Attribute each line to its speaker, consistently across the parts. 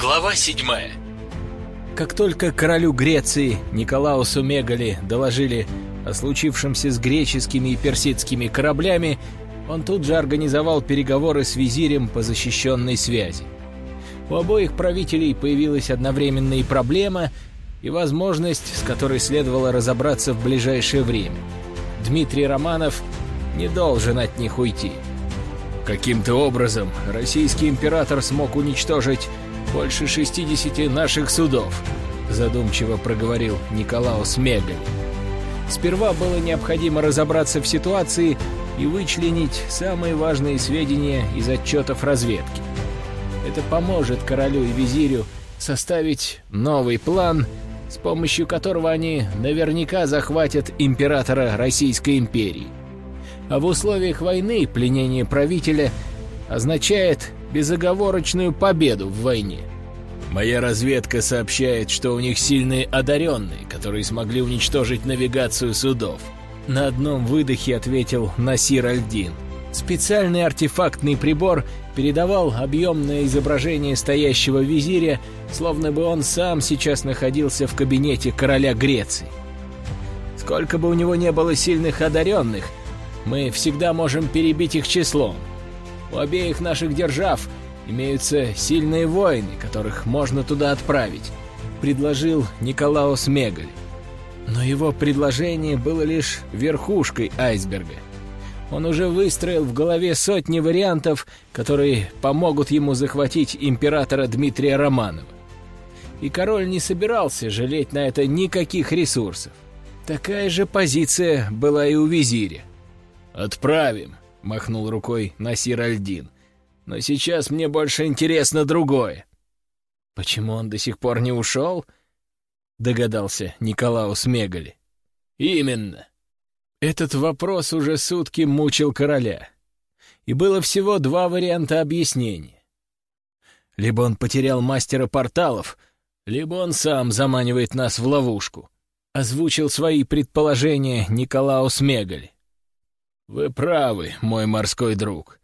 Speaker 1: Глава седьмая
Speaker 2: Как только королю Греции Николаусу Мегали доложили о случившемся с греческими и персидскими кораблями, он тут же организовал переговоры с визирем по защищенной связи. У обоих правителей появилась одновременно и проблема, и возможность, с которой следовало разобраться в ближайшее время. Дмитрий Романов не должен от них уйти. Каким-то образом российский император смог уничтожить больше 60 наших судов, задумчиво проговорил Николаус Мегаль. Сперва было необходимо разобраться в ситуации и вычленить самые важные сведения из отчетов разведки. Это поможет королю и визирю составить новый план, с помощью которого они наверняка захватят императора Российской империи. А в условиях войны пленение правителя означает безоговорочную победу в войне. Моя разведка сообщает, что у них сильные одаренные, которые смогли уничтожить навигацию судов. На одном выдохе ответил Насир Альдин. Специальный артефактный прибор передавал объемное изображение стоящего визиря, словно бы он сам сейчас находился в кабинете короля Греции. Сколько бы у него не было сильных одаренных, мы всегда можем перебить их числом. У обеих наших держав имеются сильные воины, которых можно туда отправить», — предложил Николаус Мегаль. Но его предложение было лишь верхушкой айсберга. Он уже выстроил в голове сотни вариантов, которые помогут ему захватить императора Дмитрия Романова. И король не собирался жалеть на это никаких ресурсов. Такая же позиция была и у визиря. «Отправим», — махнул рукой Насир Альдин. «Но сейчас мне больше интересно другое». «Почему он до сих пор не ушел?» — догадался Николаус Мегали. «Именно. Этот вопрос уже сутки мучил короля. И было всего два варианта объяснения. Либо он потерял мастера порталов, либо он сам заманивает нас в ловушку. Озвучил свои предположения Николаус Мегаль. «Вы правы, мой морской друг.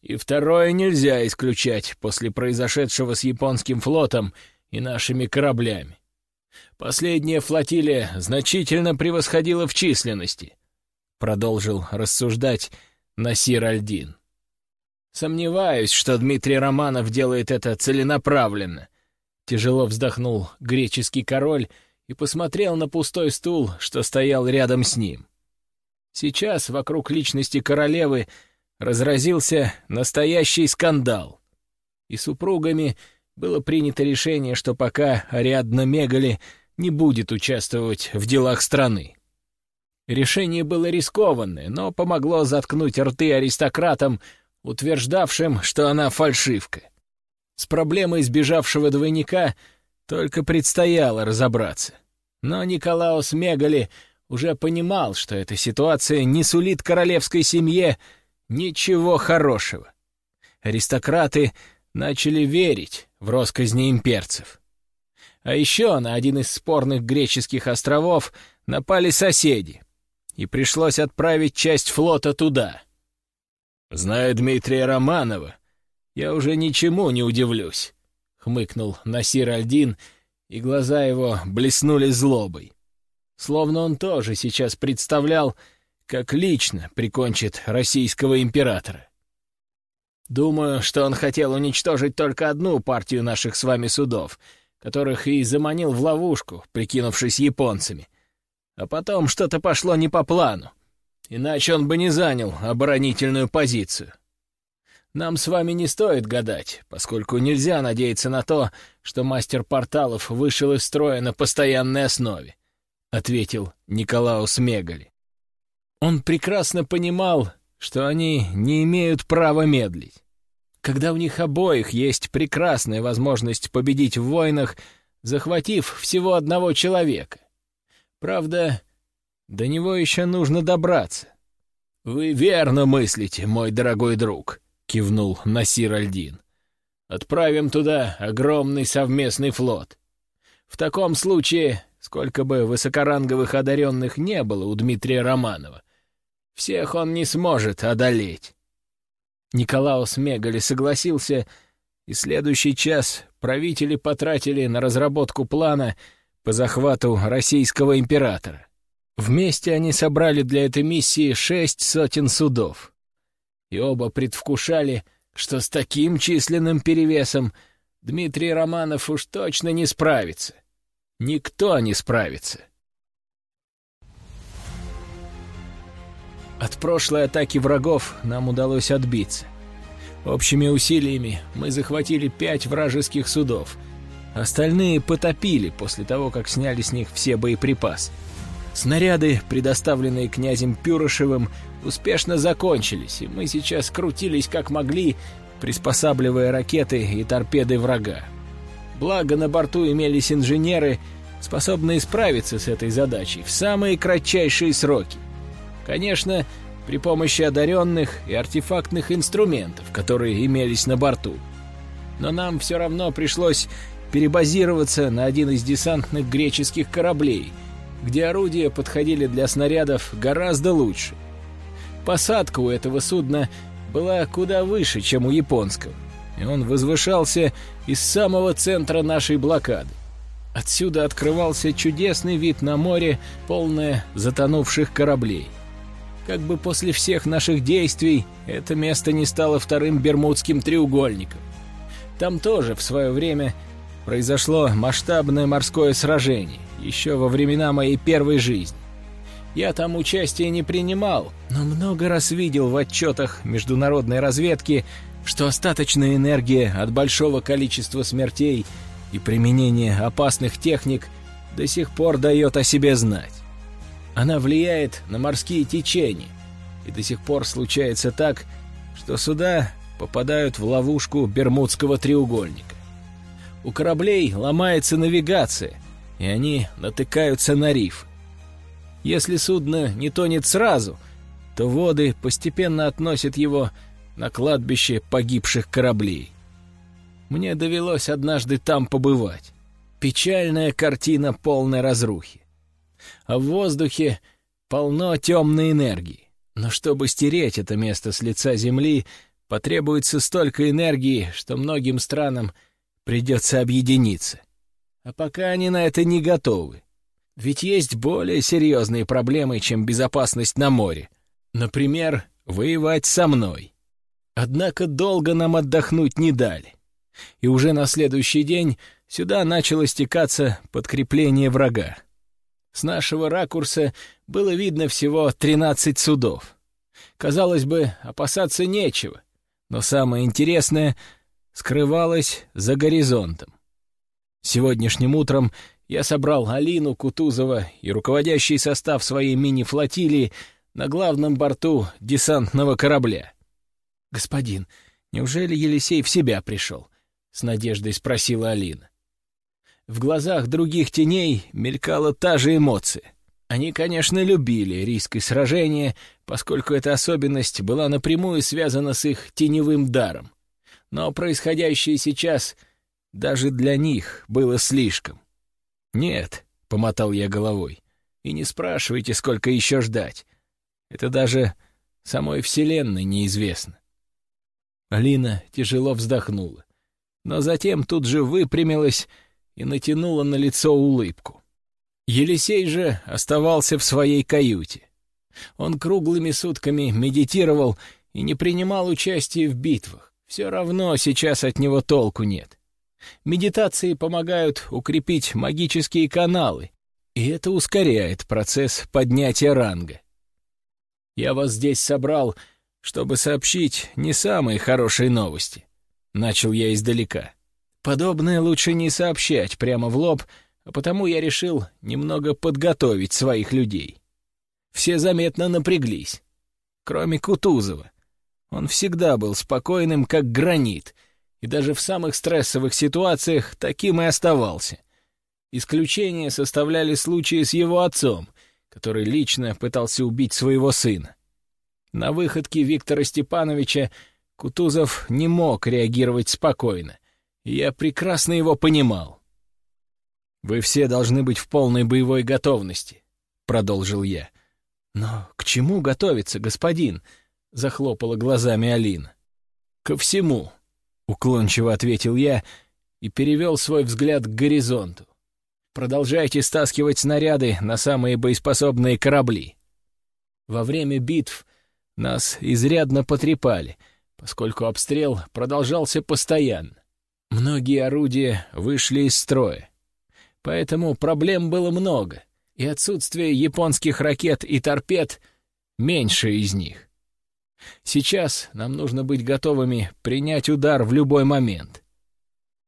Speaker 2: И второе нельзя исключать после произошедшего с японским флотом и нашими кораблями. Последняя флотилия значительно превосходила в численности», — продолжил рассуждать Насир Альдин. «Сомневаюсь, что Дмитрий Романов делает это целенаправленно», — тяжело вздохнул греческий король и посмотрел на пустой стул, что стоял рядом с ним. Сейчас вокруг личности королевы разразился настоящий скандал. И супругами было принято решение, что пока Ариадна Мегали не будет участвовать в делах страны. Решение было рискованное, но помогло заткнуть рты аристократам, утверждавшим, что она фальшивка. С проблемой сбежавшего двойника только предстояло разобраться. Но Николаус Мегали уже понимал, что эта ситуация не сулит королевской семье ничего хорошего. Аристократы начали верить в росказни имперцев. А еще на один из спорных греческих островов напали соседи, и пришлось отправить часть флота туда. «Зная Дмитрия Романова, я уже ничему не удивлюсь», — хмыкнул Насир Альдин, и глаза его блеснули злобой словно он тоже сейчас представлял, как лично прикончит российского императора. Думаю, что он хотел уничтожить только одну партию наших с вами судов, которых и заманил в ловушку, прикинувшись японцами. А потом что-то пошло не по плану, иначе он бы не занял оборонительную позицию. Нам с вами не стоит гадать, поскольку нельзя надеяться на то, что мастер порталов вышел из строя на постоянной основе. — ответил Николаус Мегали. Он прекрасно понимал, что они не имеют права медлить. Когда у них обоих есть прекрасная возможность победить в войнах, захватив всего одного человека. Правда, до него еще нужно добраться. «Вы верно мыслите, мой дорогой друг», — кивнул Насир Альдин. «Отправим туда огромный совместный флот. В таком случае Сколько бы высокоранговых одаренных не было у Дмитрия Романова, всех он не сможет одолеть. Николаус Мегали согласился, и следующий час правители потратили на разработку плана по захвату российского императора. Вместе они собрали для этой миссии шесть сотен судов. И оба предвкушали, что с таким численным перевесом Дмитрий Романов уж точно не справится. Никто не справится. От прошлой атаки врагов нам удалось отбиться. Общими усилиями мы захватили пять вражеских судов. Остальные потопили после того, как сняли с них все боеприпасы. Снаряды, предоставленные князем Пюрошевым, успешно закончились, и мы сейчас крутились как могли, приспосабливая ракеты и торпеды врага. Благо на борту имелись инженеры, способные справиться с этой задачей в самые кратчайшие сроки. Конечно, при помощи одаренных и артефактных инструментов, которые имелись на борту. Но нам все равно пришлось перебазироваться на один из десантных греческих кораблей, где орудия подходили для снарядов гораздо лучше. Посадка у этого судна была куда выше, чем у японского, и он возвышался из самого центра нашей блокады. Отсюда открывался чудесный вид на море, полное затонувших кораблей — как бы после всех наших действий это место не стало вторым Бермудским треугольником. Там тоже в свое время произошло масштабное морское сражение, еще во времена моей первой жизни. Я там участия не принимал, но много раз видел в отчетах международной разведки, что остаточная энергия от большого количества смертей и применения опасных техник до сих пор дает о себе знать. Она влияет на морские течения, и до сих пор случается так, что суда попадают в ловушку Бермудского треугольника. У кораблей ломается навигация, и они натыкаются на риф. Если судно не тонет сразу, то воды постепенно относят его на кладбище погибших кораблей. Мне довелось однажды там побывать. Печальная картина полной разрухи а в воздухе полно темной энергии. Но чтобы стереть это место с лица Земли, потребуется столько энергии, что многим странам придется объединиться. А пока они на это не готовы. Ведь есть более серьезные проблемы, чем безопасность на море. Например, воевать со мной. Однако долго нам отдохнуть не дали. И уже на следующий день сюда начало стекаться подкрепление врага. С нашего ракурса было видно всего тринадцать судов. Казалось бы, опасаться нечего, но самое интересное скрывалось за горизонтом. Сегодняшним утром я собрал Алину Кутузова и руководящий состав своей мини-флотилии на главном борту десантного корабля. «Господин, неужели Елисей в себя пришел?» — с надеждой спросила Алина. В глазах других теней мелькала та же эмоция. Они, конечно, любили риск и сражение, поскольку эта особенность была напрямую связана с их теневым даром. Но происходящее сейчас даже для них было слишком. «Нет», — помотал я головой, — «и не спрашивайте, сколько еще ждать. Это даже самой Вселенной неизвестно». Алина тяжело вздохнула, но затем тут же выпрямилась и натянула на лицо улыбку. Елисей же оставался в своей каюте. Он круглыми сутками медитировал и не принимал участия в битвах. Все равно сейчас от него толку нет. Медитации помогают укрепить магические каналы, и это ускоряет процесс поднятия ранга. Я вас здесь собрал, чтобы сообщить не самые хорошие новости. Начал я издалека. Подобное лучше не сообщать прямо в лоб, а потому я решил немного подготовить своих людей. Все заметно напряглись. Кроме Кутузова. Он всегда был спокойным, как гранит, и даже в самых стрессовых ситуациях таким и оставался. Исключение составляли случаи с его отцом, который лично пытался убить своего сына. На выходки Виктора Степановича Кутузов не мог реагировать спокойно. Я прекрасно его понимал. «Вы все должны быть в полной боевой готовности», — продолжил я. «Но к чему готовиться, господин?» — захлопала глазами Алина. «Ко всему. — уклончиво ответил я и перевел свой взгляд к горизонту. «Продолжайте стаскивать снаряды на самые боеспособные корабли. Во время битв нас изрядно потрепали, поскольку обстрел продолжался постоянно. Многие орудия вышли из строя. Поэтому проблем было много, и отсутствие японских ракет и торпед — меньше из них. Сейчас нам нужно быть готовыми принять удар в любой момент.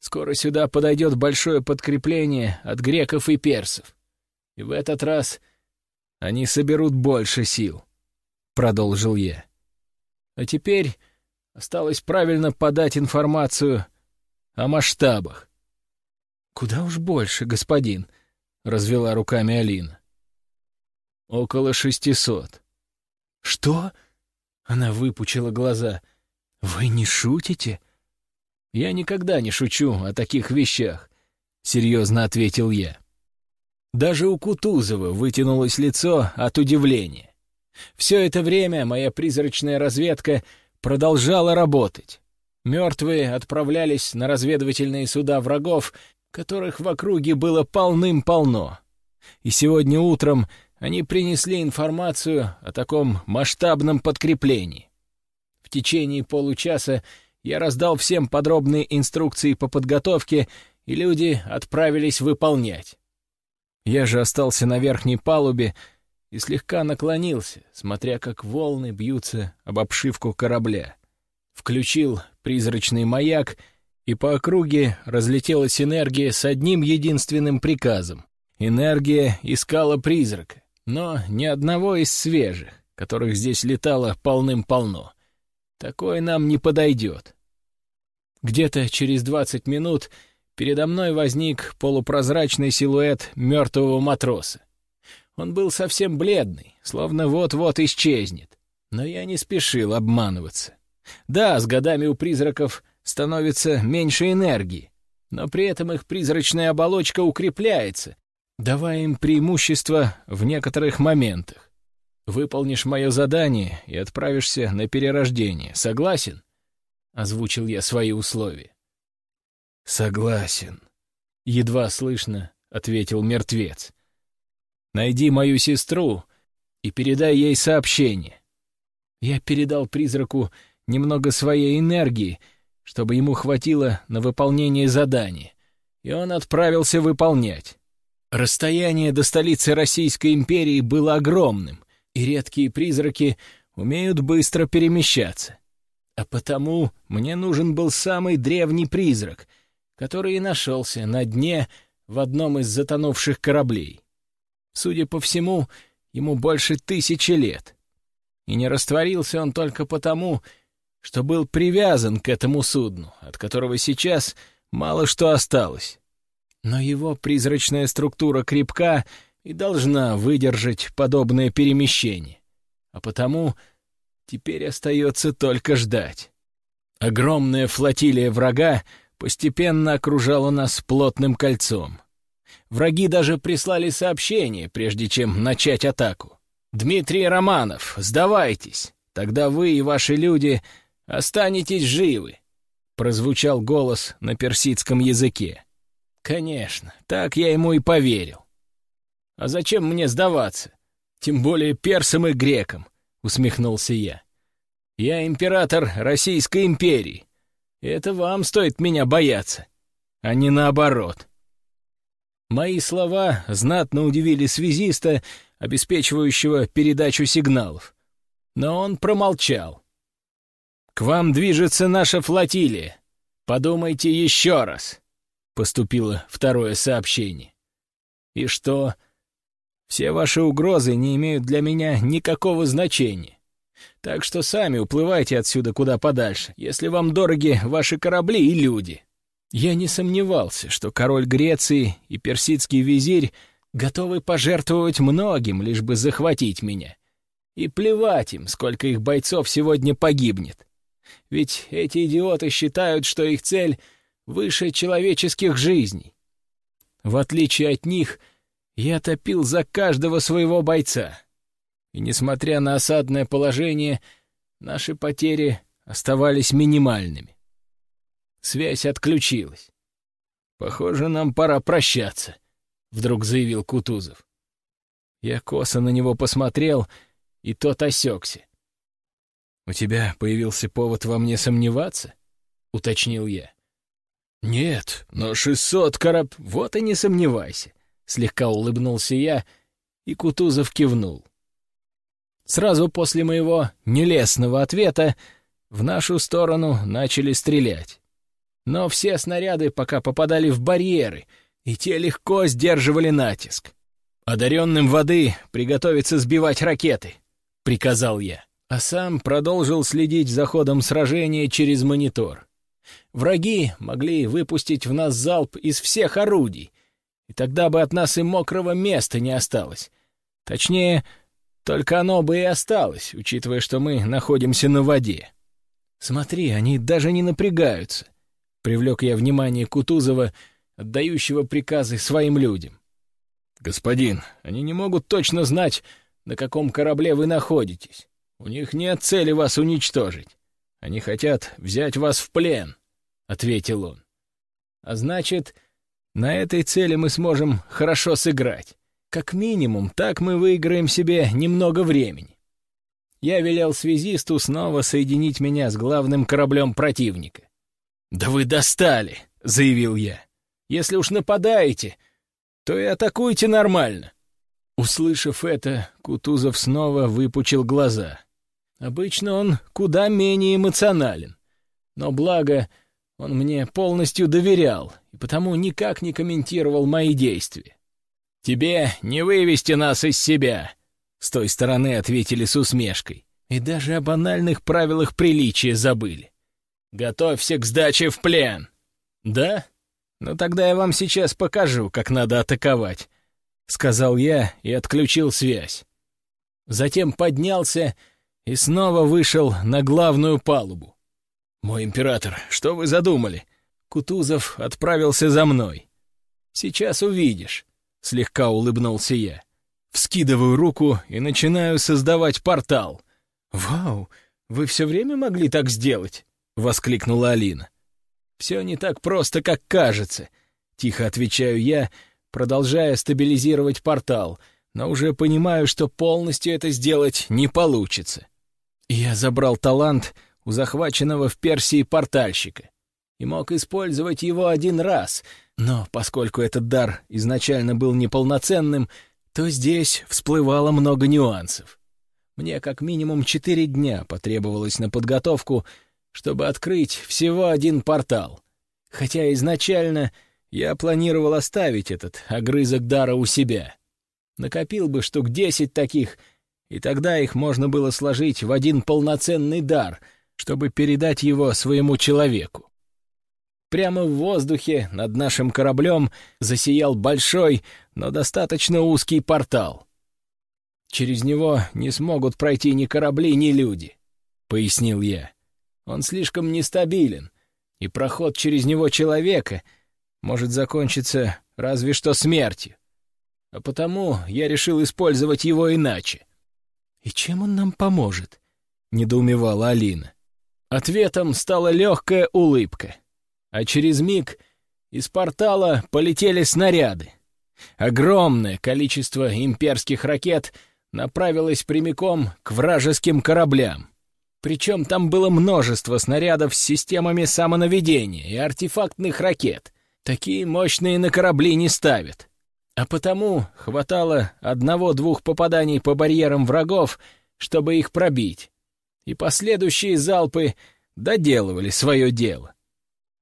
Speaker 2: Скоро сюда подойдет большое подкрепление от греков и персов. И в этот раз они соберут больше сил, — продолжил я. А теперь осталось правильно подать информацию о масштабах. «Куда уж больше, господин», — развела руками Алина. «Около шестисот». «Что?» — она выпучила глаза. «Вы не шутите?» «Я никогда не шучу о таких вещах», — серьезно ответил я. Даже у Кутузова вытянулось лицо от удивления. Все это время моя призрачная разведка продолжала работать. Мертвые отправлялись на разведывательные суда врагов, которых в округе было полным-полно. И сегодня утром они принесли информацию о таком масштабном подкреплении. В течение получаса я раздал всем подробные инструкции по подготовке, и люди отправились выполнять. Я же остался на верхней палубе и слегка наклонился, смотря как волны бьются об обшивку корабля. Включил призрачный маяк, и по округе разлетелась энергия с одним единственным приказом. Энергия искала призрака, но ни одного из свежих, которых здесь летало полным-полно. Такое нам не подойдет. Где-то через двадцать минут передо мной возник полупрозрачный силуэт мертвого матроса. Он был совсем бледный, словно вот-вот исчезнет. Но я не спешил обманываться. Да, с годами у призраков становится меньше энергии, но при этом их призрачная оболочка укрепляется, давая им преимущество в некоторых моментах. Выполнишь мое задание и отправишься на перерождение. Согласен? Озвучил я свои условия. «Согласен», — едва слышно ответил мертвец. «Найди мою сестру и передай ей сообщение». Я передал призраку немного своей энергии, чтобы ему хватило на выполнение задания, и он отправился выполнять. Расстояние до столицы Российской империи было огромным, и редкие призраки умеют быстро перемещаться. А потому мне нужен был самый древний призрак — который и нашелся на дне в одном из затонувших кораблей. Судя по всему, ему больше тысячи лет. И не растворился он только потому, что был привязан к этому судну, от которого сейчас мало что осталось. Но его призрачная структура крепка и должна выдержать подобное перемещение. А потому теперь остается только ждать. Огромная флотилия врага постепенно окружала нас плотным кольцом. Враги даже прислали сообщение, прежде чем начать атаку. «Дмитрий Романов, сдавайтесь, тогда вы и ваши люди останетесь живы», — прозвучал голос на персидском языке. «Конечно, так я ему и поверил». «А зачем мне сдаваться? Тем более персам и грекам», — усмехнулся я. «Я император Российской империи, это вам стоит меня бояться, а не наоборот. Мои слова знатно удивили связиста, обеспечивающего передачу сигналов. Но он промолчал. «К вам движется наша флотилия. Подумайте еще раз», — поступило второе сообщение. «И что? Все ваши угрозы не имеют для меня никакого значения. Так что сами уплывайте отсюда куда подальше, если вам дороги ваши корабли и люди». Я не сомневался, что король Греции и персидский визирь готовы пожертвовать многим, лишь бы захватить меня. И плевать им, сколько их бойцов сегодня погибнет. Ведь эти идиоты считают, что их цель выше человеческих жизней. В отличие от них, я топил за каждого своего бойца и, несмотря на осадное положение, наши потери оставались минимальными. Связь отключилась. «Похоже, нам пора прощаться», — вдруг заявил Кутузов. Я косо на него посмотрел, и тот осекся. «У тебя появился повод во мне сомневаться?» — уточнил я. «Нет, но шестьсот кораб... Вот и не сомневайся», — слегка улыбнулся я, и Кутузов кивнул. Сразу после моего нелестного ответа в нашу сторону начали стрелять. Но все снаряды пока попадали в барьеры, и те легко сдерживали натиск. «Одаренным воды приготовиться сбивать ракеты», — приказал я, а сам продолжил следить за ходом сражения через монитор. Враги могли выпустить в нас залп из всех орудий, и тогда бы от нас и мокрого места не осталось. Точнее, только оно бы и осталось, учитывая, что мы находимся на воде. Смотри, они даже не напрягаются. Привлек я внимание Кутузова, отдающего приказы своим людям. «Господин, они не могут точно знать, на каком корабле вы находитесь. У них нет цели вас уничтожить. Они хотят взять вас в плен», — ответил он. «А значит, на этой цели мы сможем хорошо сыграть. Как минимум, так мы выиграем себе немного времени. Я велел связисту снова соединить меня с главным кораблем противника. «Да вы достали!» — заявил я. «Если уж нападаете, то и атакуйте нормально». Услышав это, Кутузов снова выпучил глаза. Обычно он куда менее эмоционален. Но благо, он мне полностью доверял и потому никак не комментировал мои действия. «Тебе не вывести нас из себя!» С той стороны ответили с усмешкой. И даже о банальных правилах приличия забыли. «Готовься к сдаче в плен!» «Да? Ну тогда я вам сейчас покажу, как надо атаковать», — сказал я и отключил связь. Затем поднялся и снова вышел на главную палубу. «Мой император, что вы задумали?» Кутузов отправился за мной. «Сейчас увидишь». — слегка улыбнулся я. Вскидываю руку и начинаю создавать портал. «Вау, вы все время могли так сделать?» — воскликнула Алина. «Все не так просто, как кажется», — тихо отвечаю я, продолжая стабилизировать портал, но уже понимаю, что полностью это сделать не получится. Я забрал талант у захваченного в Персии портальщика и мог использовать его один раз, но поскольку этот дар изначально был неполноценным, то здесь всплывало много нюансов. Мне как минимум четыре дня потребовалось на подготовку, чтобы открыть всего один портал. Хотя изначально я планировал оставить этот огрызок дара у себя. Накопил бы штук десять таких, и тогда их можно было сложить в один полноценный дар, чтобы передать его своему человеку. Прямо в воздухе над нашим кораблем засиял большой, но достаточно узкий портал. «Через него не смогут пройти ни корабли, ни люди», — пояснил я. «Он слишком нестабилен, и проход через него человека может закончиться разве что смертью. А потому я решил использовать его иначе». «И чем он нам поможет?» — недоумевала Алина. Ответом стала легкая улыбка а через миг из портала полетели снаряды. Огромное количество имперских ракет направилось прямиком к вражеским кораблям. Причем там было множество снарядов с системами самонаведения и артефактных ракет. Такие мощные на корабли не ставят. А потому хватало одного-двух попаданий по барьерам врагов, чтобы их пробить. И последующие залпы доделывали свое дело.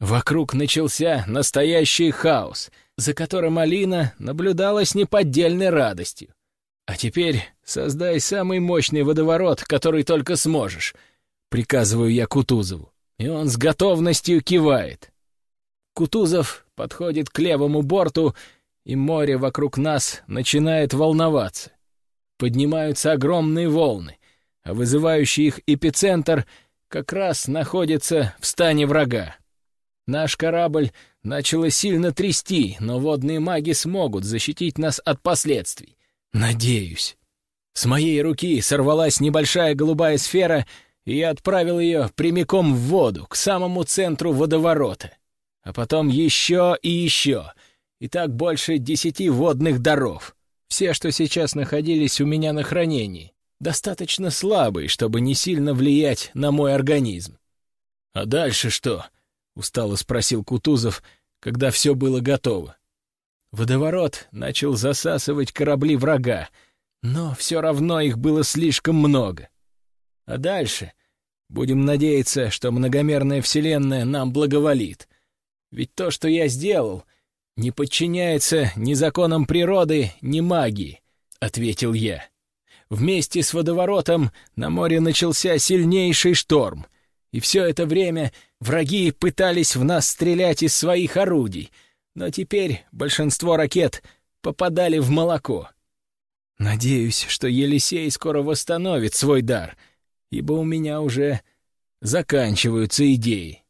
Speaker 2: Вокруг начался настоящий хаос, за которым Алина наблюдала с неподдельной радостью. «А теперь создай самый мощный водоворот, который только сможешь», — приказываю я Кутузову. И он с готовностью кивает. Кутузов подходит к левому борту, и море вокруг нас начинает волноваться. Поднимаются огромные волны, а вызывающий их эпицентр как раз находится в стане врага. Наш корабль начало сильно трясти, но водные маги смогут защитить нас от последствий. Надеюсь. С моей руки сорвалась небольшая голубая сфера и отправил ее прямиком в воду, к самому центру водоворота. А потом еще и еще. И так больше десяти водных даров. Все, что сейчас находились у меня на хранении. Достаточно слабые, чтобы не сильно влиять на мой организм. «А дальше что?» — устало спросил Кутузов, когда все было готово. Водоворот начал засасывать корабли врага, но все равно их было слишком много. А дальше будем надеяться, что многомерная вселенная нам благоволит. Ведь то, что я сделал, не подчиняется ни законам природы, ни магии, — ответил я. Вместе с водоворотом на море начался сильнейший шторм, и все это время враги пытались в нас стрелять из своих орудий, но теперь большинство ракет попадали в молоко. Надеюсь, что Елисей скоро восстановит свой дар, ибо у меня уже заканчиваются идеи.